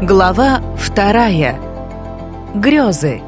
Глава вторая. Грезы.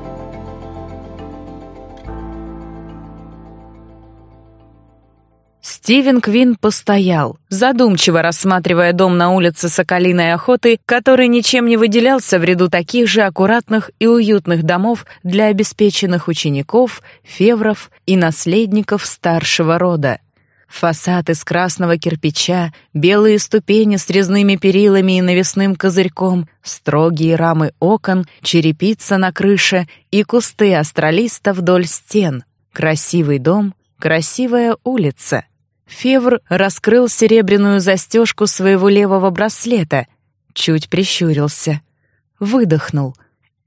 Стивен Квин постоял, задумчиво рассматривая дом на улице Соколиной охоты, который ничем не выделялся в ряду таких же аккуратных и уютных домов для обеспеченных учеников, февров и наследников старшего рода. Фасад из красного кирпича, белые ступени с резными перилами и навесным козырьком, строгие рамы окон, черепица на крыше и кусты астролиста вдоль стен. Красивый дом, красивая улица. Февр раскрыл серебряную застежку своего левого браслета, чуть прищурился, выдохнул,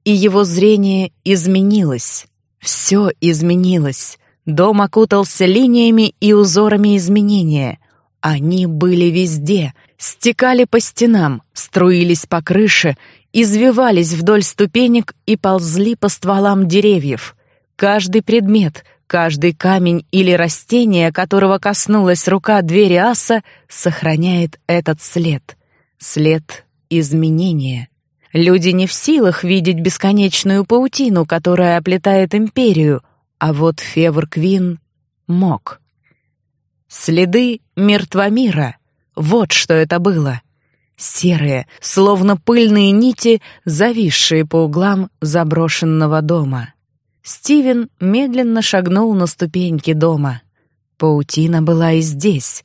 и его зрение изменилось. Все изменилось. Дом окутался линиями и узорами изменения. Они были везде, стекали по стенам, струились по крыше, извивались вдоль ступенек и ползли по стволам деревьев. Каждый предмет, каждый камень или растение, которого коснулась рука двери аса, сохраняет этот след. След изменения. Люди не в силах видеть бесконечную паутину, которая оплетает империю — а вот Февр Квин мог. Следы мертвомира. Вот что это было. Серые, словно пыльные нити, зависшие по углам заброшенного дома. Стивен медленно шагнул на ступеньки дома. Паутина была и здесь.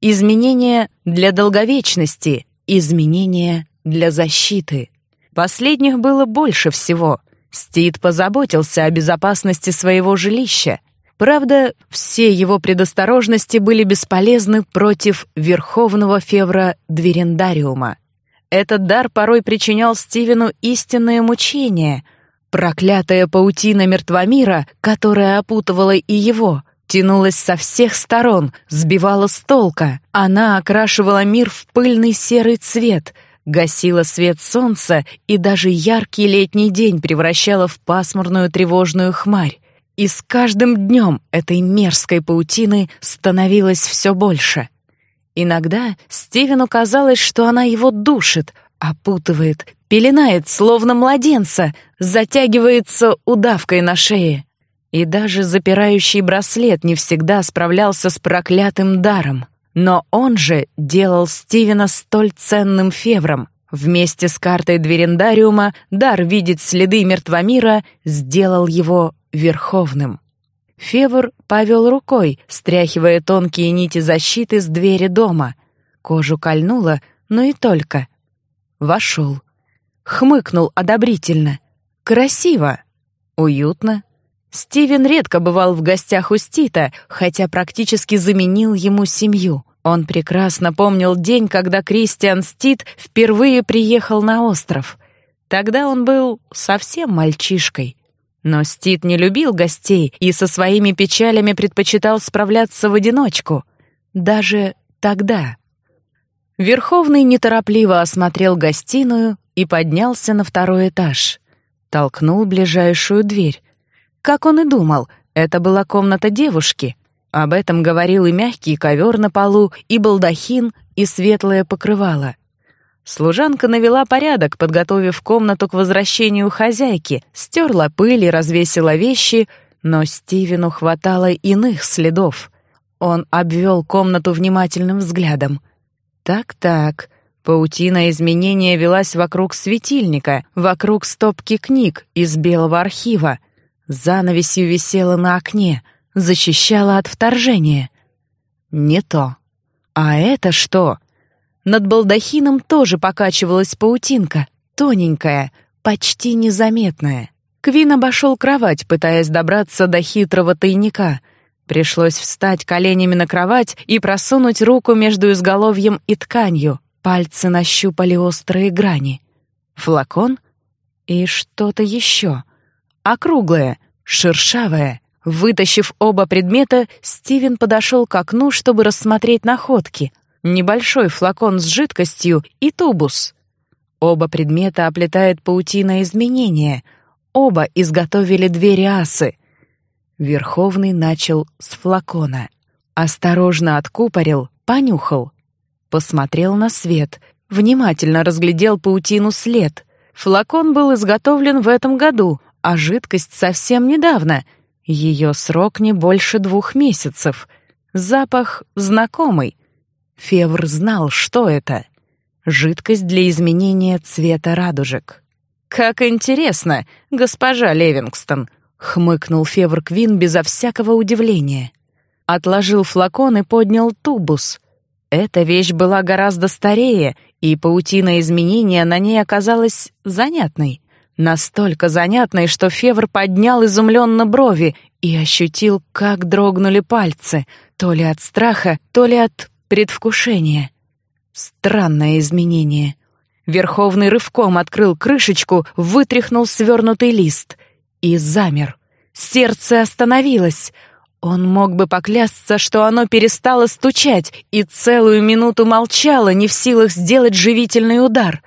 Изменения для долговечности, изменения для защиты. Последних было больше всего — Стит позаботился о безопасности своего жилища. Правда, все его предосторожности были бесполезны против Верховного Февра Дверендариума. Этот дар порой причинял Стивену истинное мучение. Проклятая паутина мертвомира, которая опутывала и его, тянулась со всех сторон, сбивала с толка. Она окрашивала мир в пыльный серый цвет — гасила свет солнца и даже яркий летний день превращала в пасмурную тревожную хмарь. И с каждым днем этой мерзкой паутины становилось все больше. Иногда Стивену казалось, что она его душит, опутывает, пеленает, словно младенца, затягивается удавкой на шее. И даже запирающий браслет не всегда справлялся с проклятым даром. Но он же делал Стивена столь ценным февром. Вместе с картой Дверендариума дар видеть следы мертвомира сделал его верховным. Февр повел рукой, стряхивая тонкие нити защиты с двери дома. Кожу кольнуло, но и только. Вошел. Хмыкнул одобрительно. Красиво. Уютно. Стивен редко бывал в гостях у Стита, хотя практически заменил ему семью. Он прекрасно помнил день, когда Кристиан Стит впервые приехал на остров. Тогда он был совсем мальчишкой. Но Стит не любил гостей и со своими печалями предпочитал справляться в одиночку. Даже тогда. Верховный неторопливо осмотрел гостиную и поднялся на второй этаж. Толкнул ближайшую дверь. Как он и думал, это была комната девушки. Об этом говорил и мягкий ковер на полу, и балдахин, и светлое покрывало. Служанка навела порядок, подготовив комнату к возвращению хозяйки, стерла пыль и развесила вещи, но Стивену хватало иных следов. Он обвел комнату внимательным взглядом. Так-так, паутина изменения велась вокруг светильника, вокруг стопки книг из белого архива — занавесью висела на окне, защищала от вторжения. Не то. А это что? Над балдахином тоже покачивалась паутинка, тоненькая, почти незаметная. Квин обошел кровать, пытаясь добраться до хитрого тайника. Пришлось встать коленями на кровать и просунуть руку между изголовьем и тканью. Пальцы нащупали острые грани. Флакон и что-то еще — округлое, шершавое. Вытащив оба предмета, Стивен подошел к окну, чтобы рассмотреть находки. Небольшой флакон с жидкостью и тубус. Оба предмета оплетает паутина изменения. Оба изготовили две риасы. Верховный начал с флакона. Осторожно откупорил, понюхал. Посмотрел на свет. Внимательно разглядел паутину след. Флакон был изготовлен в этом году, а жидкость совсем недавно. Ее срок не больше двух месяцев. Запах знакомый. Февр знал, что это. Жидкость для изменения цвета радужек. «Как интересно, госпожа Левингстон!» — хмыкнул Февр Квин безо всякого удивления. Отложил флакон и поднял тубус. Эта вещь была гораздо старее, и паутина изменения на ней оказалась занятной. Настолько занятной, что Февр поднял изумленно брови и ощутил, как дрогнули пальцы, то ли от страха, то ли от предвкушения. Странное изменение. Верховный рывком открыл крышечку, вытряхнул свернутый лист и замер. Сердце остановилось — он мог бы поклясться, что оно перестало стучать и целую минуту молчало, не в силах сделать живительный удар.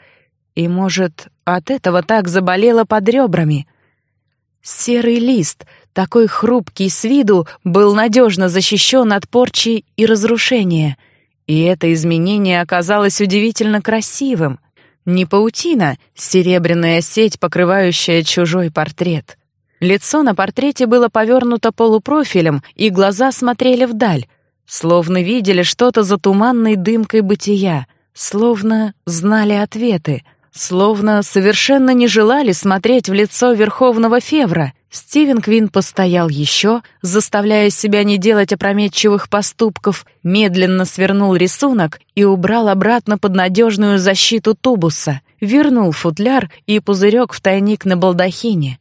И, может, от этого так заболело под ребрами. Серый лист, такой хрупкий с виду, был надежно защищен от порчи и разрушения. И это изменение оказалось удивительно красивым. Не паутина, серебряная сеть, покрывающая чужой портрет — Лицо на портрете было повернуто полупрофилем, и глаза смотрели вдаль, словно видели что-то за туманной дымкой бытия, словно знали ответы, словно совершенно не желали смотреть в лицо Верховного Февра. Стивен Квин постоял еще, заставляя себя не делать опрометчивых поступков, медленно свернул рисунок и убрал обратно под надежную защиту тубуса, вернул футляр и пузырек в тайник на балдахине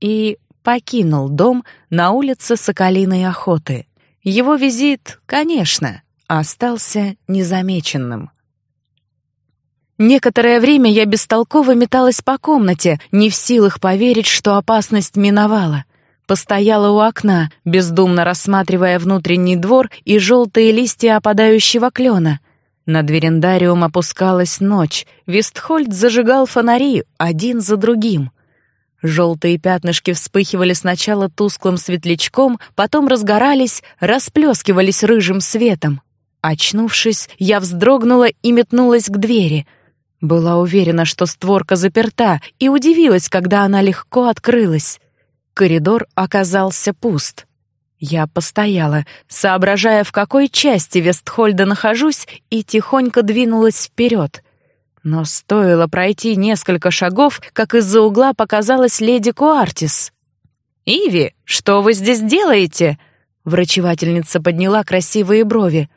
и покинул дом на улице Соколиной охоты. Его визит, конечно, остался незамеченным. Некоторое время я бестолково металась по комнате, не в силах поверить, что опасность миновала. Постояла у окна, бездумно рассматривая внутренний двор и желтые листья опадающего клена. Над верендариум опускалась ночь. Вестхольд зажигал фонари один за другим. Желтые пятнышки вспыхивали сначала тусклым светлячком, потом разгорались, расплескивались рыжим светом. Очнувшись, я вздрогнула и метнулась к двери. Была уверена, что створка заперта, и удивилась, когда она легко открылась. Коридор оказался пуст. Я постояла, соображая, в какой части Вестхольда нахожусь, и тихонько двинулась вперед. Но стоило пройти несколько шагов, как из-за угла показалась леди Куартис. «Иви, что вы здесь делаете?» Врачевательница подняла красивые брови.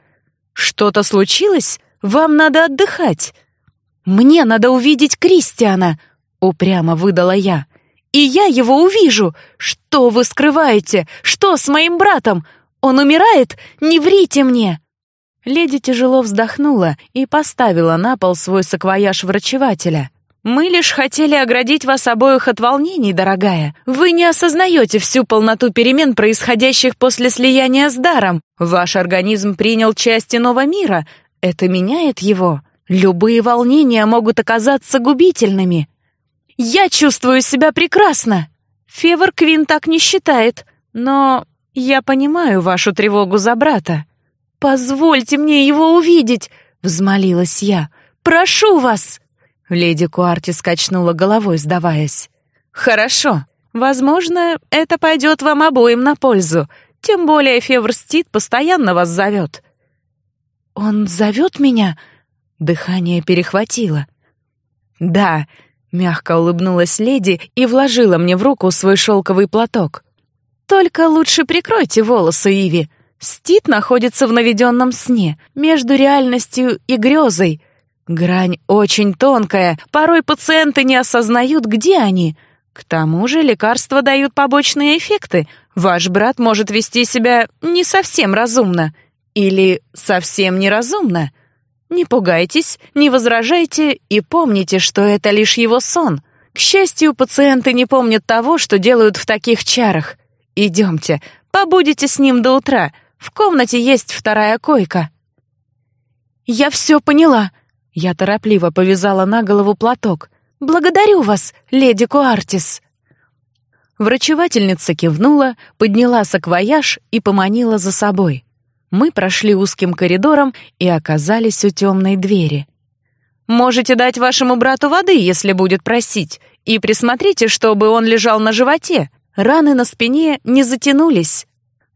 «Что-то случилось? Вам надо отдыхать». «Мне надо увидеть Кристиана», — упрямо выдала я. «И я его увижу! Что вы скрываете? Что с моим братом? Он умирает? Не врите мне!» Леди тяжело вздохнула и поставила на пол свой саквояж врачевателя. «Мы лишь хотели оградить вас обоих от волнений, дорогая. Вы не осознаете всю полноту перемен, происходящих после слияния с даром. Ваш организм принял часть иного мира. Это меняет его. Любые волнения могут оказаться губительными. Я чувствую себя прекрасно. Февр Квин так не считает, но я понимаю вашу тревогу за брата. «Позвольте мне его увидеть!» — взмолилась я. «Прошу вас!» Леди Куарти скачнула головой, сдаваясь. «Хорошо. Возможно, это пойдет вам обоим на пользу. Тем более Феврстит постоянно вас зовет». «Он зовет меня?» Дыхание перехватило. «Да», — мягко улыбнулась леди и вложила мне в руку свой шелковый платок. «Только лучше прикройте волосы, Иви. Стит находится в наведенном сне, между реальностью и грезой. Грань очень тонкая, порой пациенты не осознают, где они. К тому же лекарства дают побочные эффекты. Ваш брат может вести себя не совсем разумно. Или совсем неразумно. Не пугайтесь, не возражайте и помните, что это лишь его сон. К счастью, пациенты не помнят того, что делают в таких чарах. Идемте, побудете с ним до утра — в комнате есть вторая койка». «Я все поняла». Я торопливо повязала на голову платок. «Благодарю вас, леди Куартис». Врачевательница кивнула, подняла саквояж и поманила за собой. Мы прошли узким коридором и оказались у темной двери. Можете дать вашему брату воды, если будет просить, и присмотрите, чтобы он лежал на животе. Раны на спине не затянулись».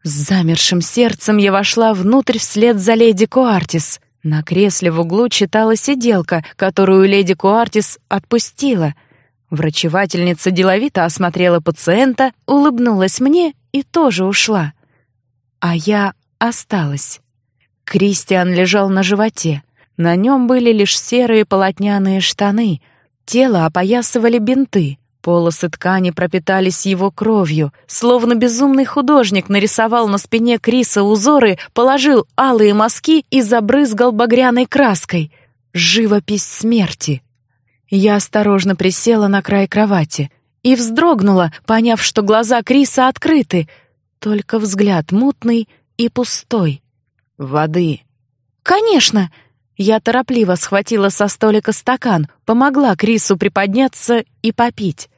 С замершим сердцем я вошла внутрь вслед за леди Куартис. На кресле в углу читала сиделка, которую леди Куартис отпустила. Врачевательница деловито осмотрела пациента, улыбнулась мне и тоже ушла. А я осталась. Кристиан лежал на животе. На нем были лишь серые полотняные штаны. Тело опоясывали бинты. Полосы ткани пропитались его кровью, словно безумный художник нарисовал на спине Криса узоры, положил алые мазки и забрызгал багряной краской. Живопись смерти. Я осторожно присела на край кровати и вздрогнула, поняв, что глаза Криса открыты, только взгляд мутный и пустой. Воды. Конечно, я торопливо схватила со столика стакан, помогла Крису приподняться и попить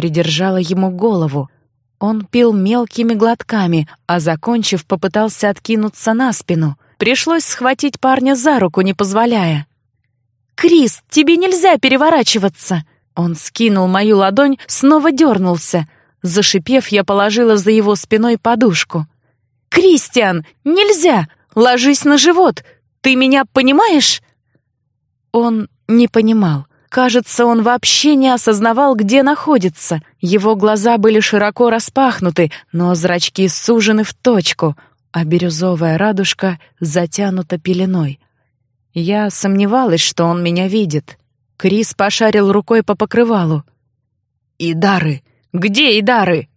придержала ему голову. Он пил мелкими глотками, а, закончив, попытался откинуться на спину. Пришлось схватить парня за руку, не позволяя. «Крис, тебе нельзя переворачиваться!» Он скинул мою ладонь, снова дернулся. Зашипев, я положила за его спиной подушку. «Кристиан, нельзя! Ложись на живот! Ты меня понимаешь?» Он не понимал. Кажется, он вообще не осознавал, где находится. Его глаза были широко распахнуты, но зрачки сужены в точку, а бирюзовая радужка затянута пеленой. Я сомневалась, что он меня видит. Крис пошарил рукой по покрывалу. «Идары! Где Идары?»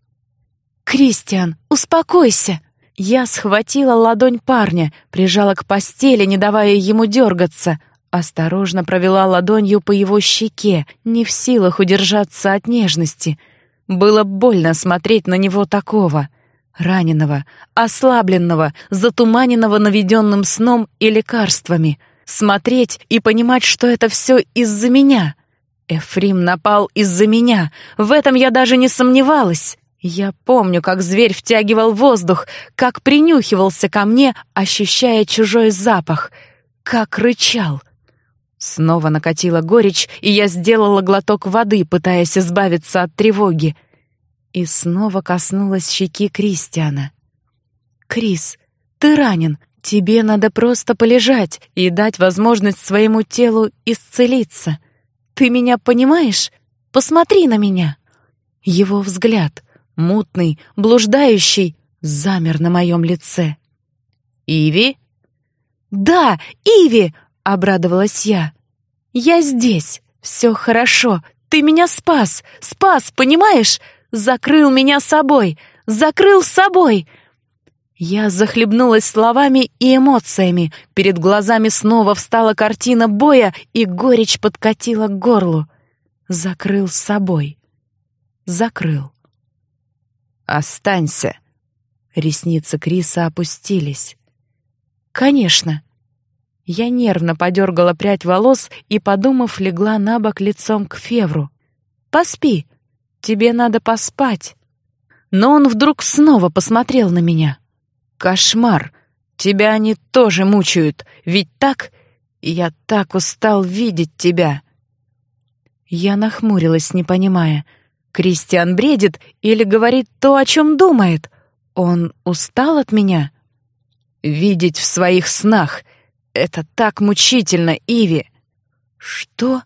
«Кристиан, успокойся!» Я схватила ладонь парня, прижала к постели, не давая ему дергаться — Осторожно провела ладонью по его щеке, не в силах удержаться от нежности. Было больно смотреть на него такого, раненого, ослабленного, затуманенного наведенным сном и лекарствами. Смотреть и понимать, что это все из-за меня. Эфрим напал из-за меня, в этом я даже не сомневалась. Я помню, как зверь втягивал воздух, как принюхивался ко мне, ощущая чужой запах, как рычал — Снова накатила горечь, и я сделала глоток воды, пытаясь избавиться от тревоги. И снова коснулась щеки Кристиана. «Крис, ты ранен. Тебе надо просто полежать и дать возможность своему телу исцелиться. Ты меня понимаешь? Посмотри на меня!» Его взгляд, мутный, блуждающий, замер на моем лице. «Иви?» «Да, Иви!» — обрадовалась я. «Я здесь. Все хорошо. Ты меня спас. Спас, понимаешь? Закрыл меня собой. Закрыл собой!» Я захлебнулась словами и эмоциями. Перед глазами снова встала картина боя, и горечь подкатила к горлу. Закрыл собой. Закрыл. «Останься!» Ресницы Криса опустились. «Конечно!» Я нервно подергала прядь волос и, подумав, легла на бок лицом к Февру. «Поспи. Тебе надо поспать». Но он вдруг снова посмотрел на меня. «Кошмар. Тебя они тоже мучают. Ведь так? Я так устал видеть тебя». Я нахмурилась, не понимая. Кристиан бредит или говорит то, о чем думает? Он устал от меня? «Видеть в своих снах», это так мучительно, Иви!» «Что?»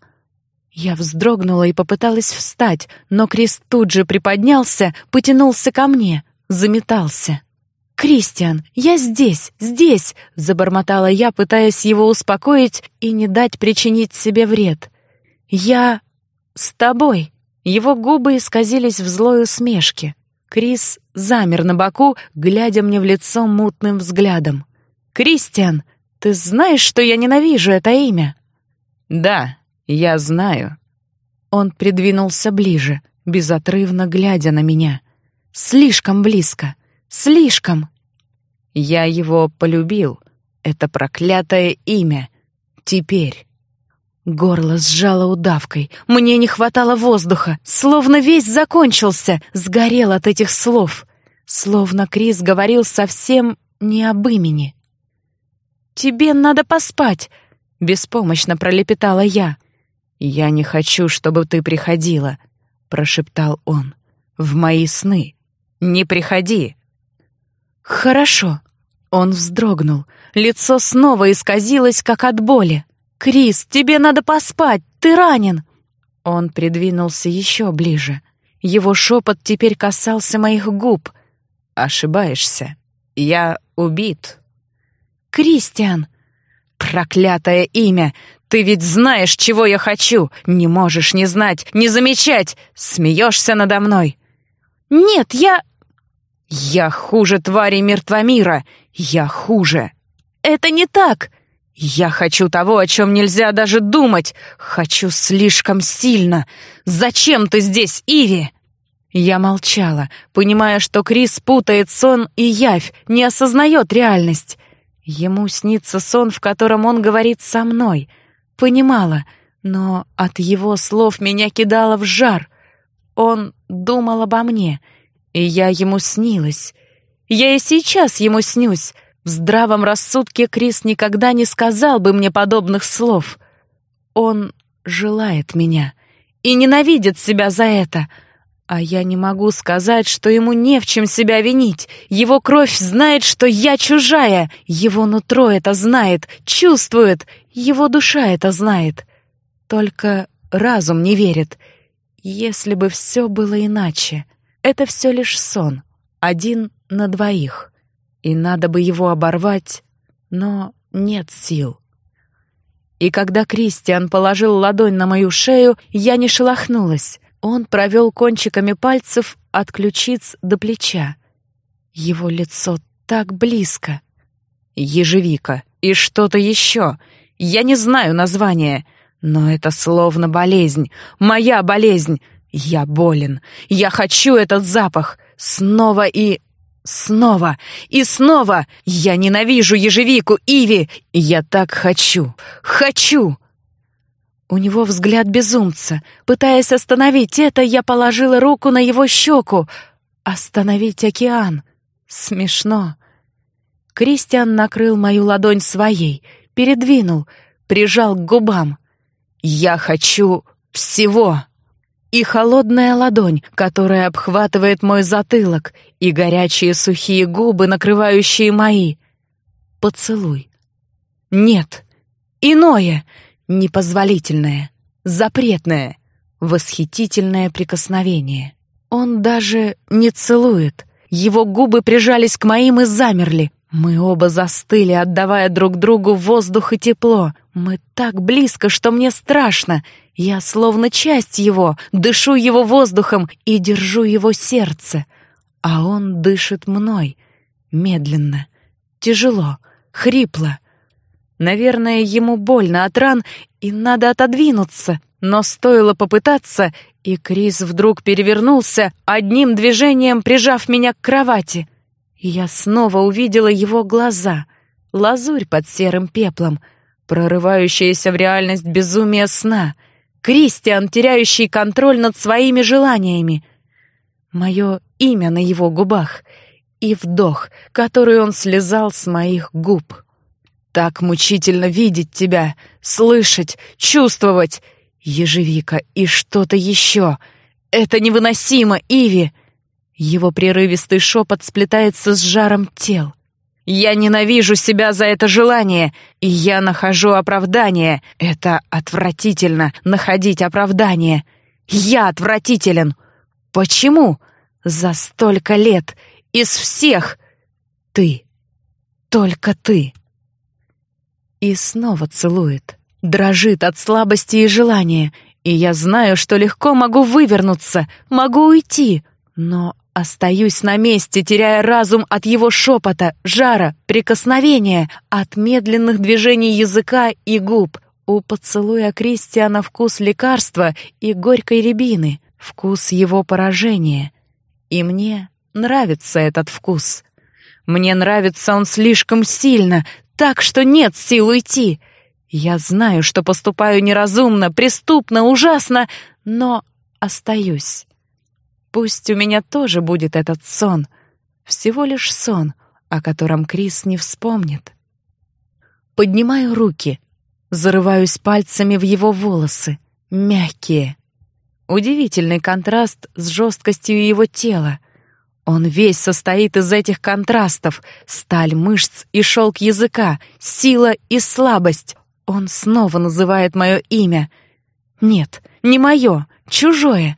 Я вздрогнула и попыталась встать, но Крис тут же приподнялся, потянулся ко мне, заметался. «Кристиан, я здесь, здесь!» — забормотала я, пытаясь его успокоить и не дать причинить себе вред. «Я... с тобой!» Его губы исказились в злой усмешке. Крис замер на боку, глядя мне в лицо мутным взглядом. «Кристиан!» Ты знаешь, что я ненавижу это имя?» «Да, я знаю». Он придвинулся ближе, безотрывно глядя на меня. «Слишком близко! Слишком!» «Я его полюбил. Это проклятое имя. Теперь...» Горло сжало удавкой. Мне не хватало воздуха. Словно весь закончился, сгорел от этих слов. Словно Крис говорил совсем не об имени. «Тебе надо поспать!» — беспомощно пролепетала я. «Я не хочу, чтобы ты приходила», — прошептал он. «В мои сны. Не приходи». «Хорошо». Он вздрогнул. Лицо снова исказилось, как от боли. «Крис, тебе надо поспать, ты ранен!» Он придвинулся еще ближе. Его шепот теперь касался моих губ. «Ошибаешься. Я убит». «Кристиан!» «Проклятое имя! Ты ведь знаешь, чего я хочу! Не можешь не знать, не замечать! Смеешься надо мной!» «Нет, я...» «Я хуже твари мертвомира! Я хуже!» «Это не так!» «Я хочу того, о чем нельзя даже думать! Хочу слишком сильно! Зачем ты здесь, Иви?» Я молчала, понимая, что Крис путает сон и явь, не осознает реальность. Ему снится сон, в котором он говорит со мной. Понимала, но от его слов меня кидало в жар. Он думал обо мне, и я ему снилась. Я и сейчас ему снюсь, в здравом рассудке Крис никогда не сказал бы мне подобных слов. Он желает меня и ненавидит себя за это. А я не могу сказать, что ему не в чем себя винить. Его кровь знает, что я чужая. Его нутро это знает, чувствует. Его душа это знает. Только разум не верит. Если бы все было иначе. Это все лишь сон. Один на двоих и надо бы его оборвать, но нет сил. И когда Кристиан положил ладонь на мою шею, я не шелохнулась. Он провел кончиками пальцев от ключиц до плеча. Его лицо так близко. Ежевика и что-то еще. Я не знаю названия, но это словно болезнь. Моя болезнь. Я болен. Я хочу этот запах. Снова и Снова и снова я ненавижу ежевику, Иви. Я так хочу, хочу. У него взгляд безумца. Пытаясь остановить это, я положила руку на его щеку. Остановить океан. Смешно. Кристиан накрыл мою ладонь своей, передвинул, прижал к губам. Я хочу всего и холодная ладонь, которая обхватывает мой затылок, и горячие сухие губы, накрывающие мои. Поцелуй. Нет. Иное. Непозволительное. Запретное. Восхитительное прикосновение. Он даже не целует. Его губы прижались к моим и замерли. Мы оба застыли, отдавая друг другу воздух и тепло. Мы так близко, что мне страшно. Я словно часть его, дышу его воздухом и держу его сердце. А он дышит мной. Медленно, тяжело, хрипло. Наверное, ему больно от ран, и надо отодвинуться. Но стоило попытаться, и Крис вдруг перевернулся, одним движением прижав меня к кровати. Я снова увидела его глаза, лазурь под серым пеплом, прорывающаяся в реальность безумие сна — Кристиан, теряющий контроль над своими желаниями. Мое имя на его губах и вдох, который он слезал с моих губ. Так мучительно видеть тебя, слышать, чувствовать. Ежевика и что-то еще. Это невыносимо, Иви. Его прерывистый шепот сплетается с жаром тел. Я ненавижу себя за это желание, и я нахожу оправдание. Это отвратительно — находить оправдание. Я отвратителен. Почему? За столько лет. Из всех. Ты. Только ты. И снова целует. Дрожит от слабости и желания. И я знаю, что легко могу вывернуться, могу уйти. Но Остаюсь на месте, теряя разум от его шепота, жара, прикосновения, от медленных движений языка и губ. У поцелуя Кристиана вкус лекарства и горькой рябины, вкус его поражения. И мне нравится этот вкус. Мне нравится он слишком сильно, так что нет сил уйти. Я знаю, что поступаю неразумно, преступно, ужасно, но остаюсь. Пусть у меня тоже будет этот сон. Всего лишь сон, о котором Крис не вспомнит. Поднимаю руки. Зарываюсь пальцами в его волосы, мягкие. Удивительный контраст с жесткостью его тела. Он весь состоит из этих контрастов: сталь мышц и шелк языка, сила и слабость. Он снова называет мое имя. Нет, не мое, чужое.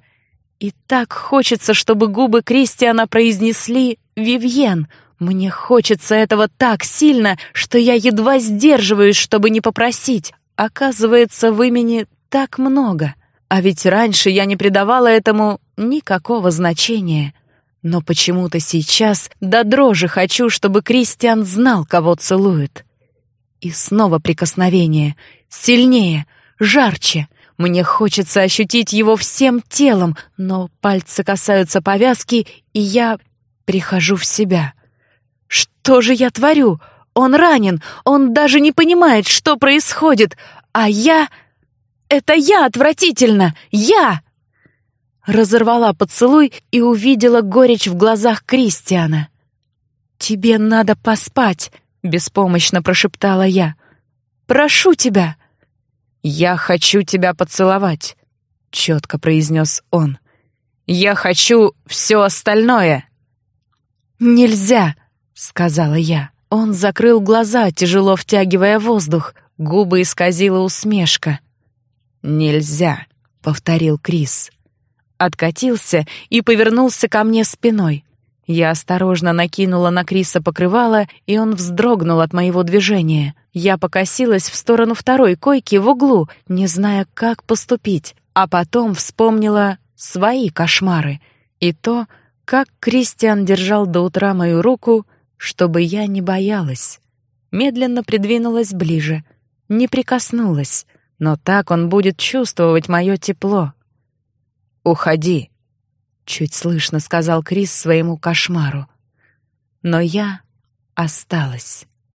И так хочется, чтобы губы Кристиана произнесли «Вивьен». Мне хочется этого так сильно, что я едва сдерживаюсь, чтобы не попросить. Оказывается, в имени так много. А ведь раньше я не придавала этому никакого значения. Но почему-то сейчас до дрожи хочу, чтобы Кристиан знал, кого целует. И снова прикосновение. Сильнее, жарче. Мне хочется ощутить его всем телом, но пальцы касаются повязки, и я прихожу в себя. Что же я творю? Он ранен, он даже не понимает, что происходит, а я... Это я отвратительно! Я! разорвала поцелуй и увидела горечь в глазах Кристиана. «Тебе надо поспать», — беспомощно прошептала я. «Прошу тебя». «Я хочу тебя поцеловать», — четко произнес он. «Я хочу все остальное». «Нельзя», — сказала я. Он закрыл глаза, тяжело втягивая воздух. Губы исказила усмешка. «Нельзя», — повторил Крис откатился и повернулся ко мне спиной. Я осторожно накинула на Криса покрывало, и он вздрогнул от моего движения. Я покосилась в сторону второй койки в углу, не зная, как поступить, а потом вспомнила свои кошмары и то, как Кристиан держал до утра мою руку, чтобы я не боялась. Медленно придвинулась ближе, не прикоснулась, но так он будет чувствовать мое тепло. «Уходи», — чуть слышно сказал Крис своему кошмару. Но я осталась.